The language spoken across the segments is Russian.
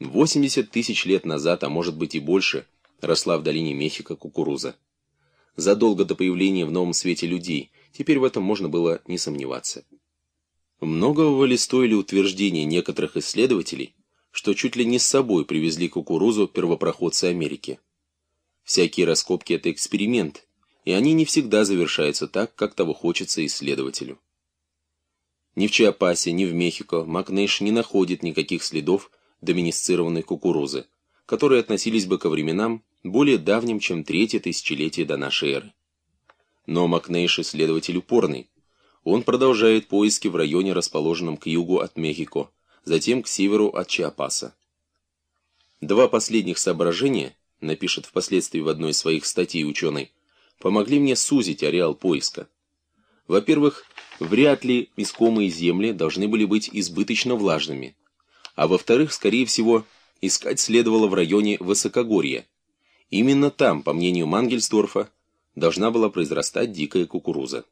80 тысяч лет назад, а может быть и больше, росла в долине Мехико кукуруза. Задолго до появления в новом свете людей, теперь в этом можно было не сомневаться. Многого ли стоили утверждения некоторых исследователей, что чуть ли не с собой привезли кукурузу первопроходцы Америки. Всякие раскопки – это эксперимент, и они не всегда завершаются так, как того хочется исследователю. Ни в Чиапасе, ни в Мехико Макнейш не находит никаких следов доминицированной кукурузы, которые относились бы ко временам более давним, чем третье тысячелетие до нашей эры. Но Макнейш исследователь упорный. Он продолжает поиски в районе, расположенном к югу от Мехико, затем к северу от Чиапаса. Два последних соображения, напишет впоследствии в одной из своих статей ученый, помогли мне сузить ареал поиска. Во-первых, вряд ли искомые земли должны были быть избыточно влажными, а во-вторых, скорее всего, искать следовало в районе Высокогорья. Именно там, по мнению Мангельсдорфа, должна была произрастать дикая кукуруза.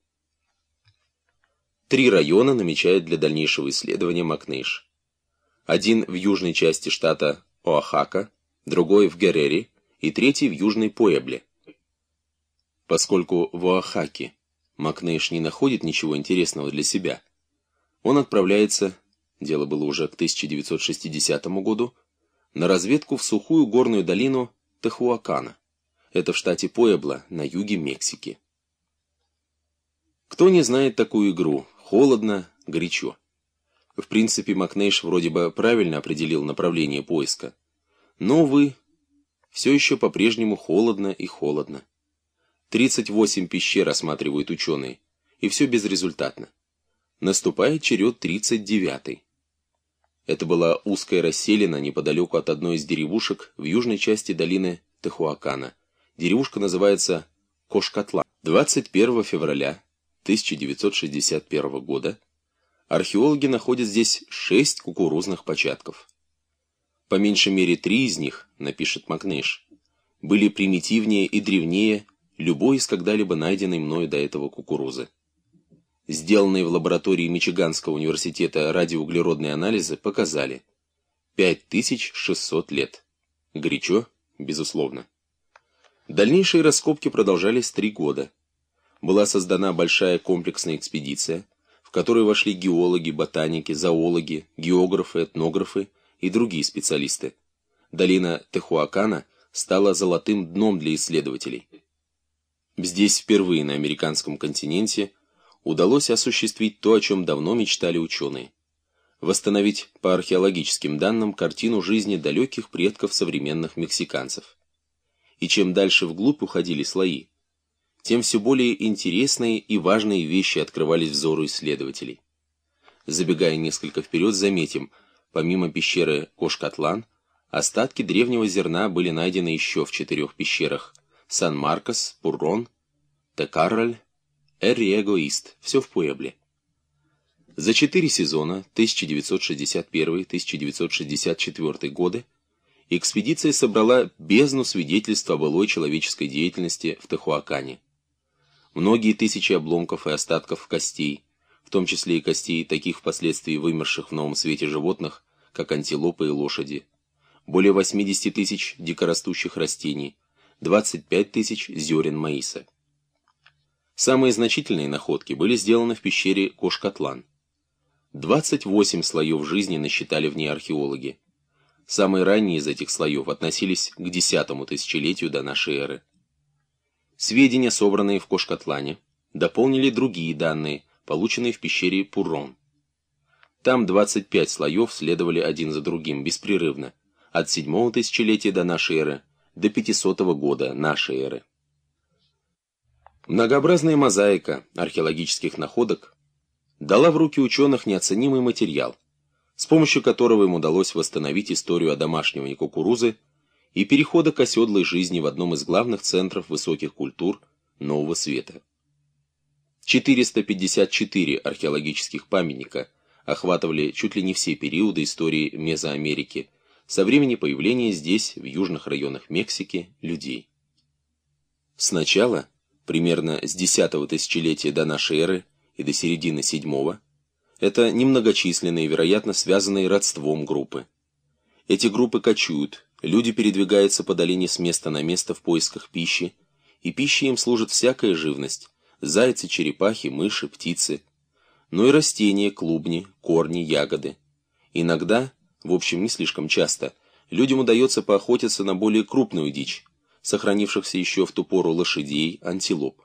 Три района намечает для дальнейшего исследования Макнейш. Один в южной части штата Оахака, другой в Геррере и третий в южной Пуэбле. Поскольку в Оахаке Макнейш не находит ничего интересного для себя, он отправляется, дело было уже к 1960 году, на разведку в сухую горную долину Техуакана. Это в штате Пуэбло, на юге Мексики. Кто не знает такую игру? Холодно, горячо. В принципе, Макнейш вроде бы правильно определил направление поиска. Но, увы, все еще по-прежнему холодно и холодно. 38 пещер осматривают ученые, и все безрезультатно. Наступает черед 39-й. Это была узкая расселена неподалеку от одной из деревушек в южной части долины Техуакана. Деревушка называется Кошкатла. 21 февраля 1961 года археологи находят здесь шесть кукурузных початков. По меньшей мере три из них, напишет Макнейш, были примитивнее и древнее любой из когда-либо найденной мною до этого кукурузы. Сделанные в лаборатории Мичиганского университета радиоуглеродные анализы показали 5600 лет. Горячо? Безусловно. Дальнейшие раскопки продолжались три года. Была создана большая комплексная экспедиция, в которой вошли геологи, ботаники, зоологи, географы, этнографы и другие специалисты. Долина Техуакана стала золотым дном для исследователей. Здесь впервые на американском континенте удалось осуществить то, о чем давно мечтали ученые. Восстановить по археологическим данным картину жизни далеких предков современных мексиканцев. И чем дальше вглубь уходили слои, тем все более интересные и важные вещи открывались взору исследователей. Забегая несколько вперед, заметим, помимо пещеры Кошкатлан, остатки древнего зерна были найдены еще в четырех пещерах – Сан-Маркос, Пуррон, Текарроль, Эр-Эгоист, все в Пуэбле. За четыре сезона 1961-1964 годы экспедиция собрала бездну свидетельств о былой человеческой деятельности в Техуакане. Многие тысячи обломков и остатков костей, в том числе и костей таких впоследствии вымерших в новом свете животных, как антилопы и лошади, более 80 тысяч дикорастущих растений, 25 тысяч зерен маиса. Самые значительные находки были сделаны в пещере Кошкатлан. 28 слоев жизни насчитали в ней археологи. Самые ранние из этих слоев относились к десятому тысячелетию до нашей эры. Сведения, собранные в Кошкатлане, дополнили другие данные, полученные в пещере Пурон. Там 25 слоев следовали один за другим, беспрерывно, от седьмого тысячелетия до нашей эры до 500 года нашей эры. Многообразная мозаика археологических находок дала в руки ученых неоценимый материал, с помощью которого им удалось восстановить историю одомашнивания кукурузы и перехода к оседлой жизни в одном из главных центров высоких культур Нового Света. 454 археологических памятника охватывали чуть ли не все периоды истории Мезоамерики со времени появления здесь, в южных районах Мексики, людей. Сначала, примерно с X тысячелетия до нашей эры и до середины VII, это немногочисленные, вероятно, связанные родством группы. Эти группы кочуют, люди передвигаются по долине с места на место в поисках пищи, и пищей им служит всякая живность – зайцы, черепахи, мыши, птицы, но и растения, клубни, корни, ягоды. Иногда, в общем не слишком часто, людям удается поохотиться на более крупную дичь, сохранившихся еще в ту пору лошадей, антилоп.